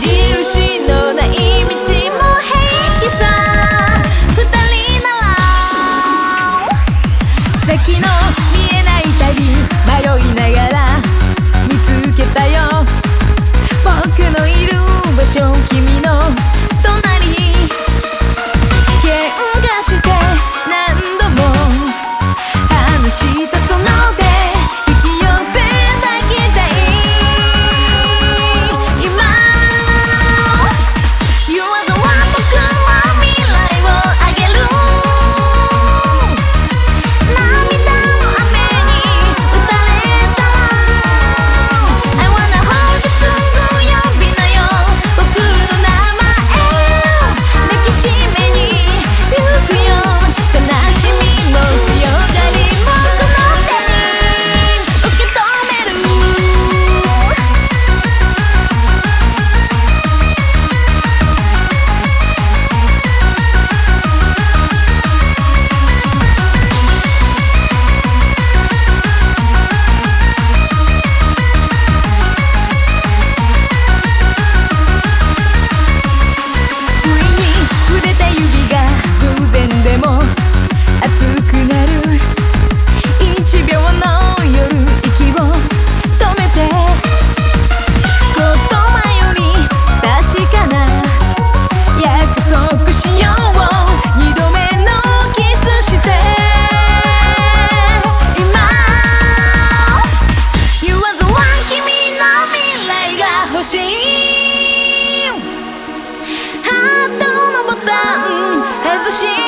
pedir o X 心。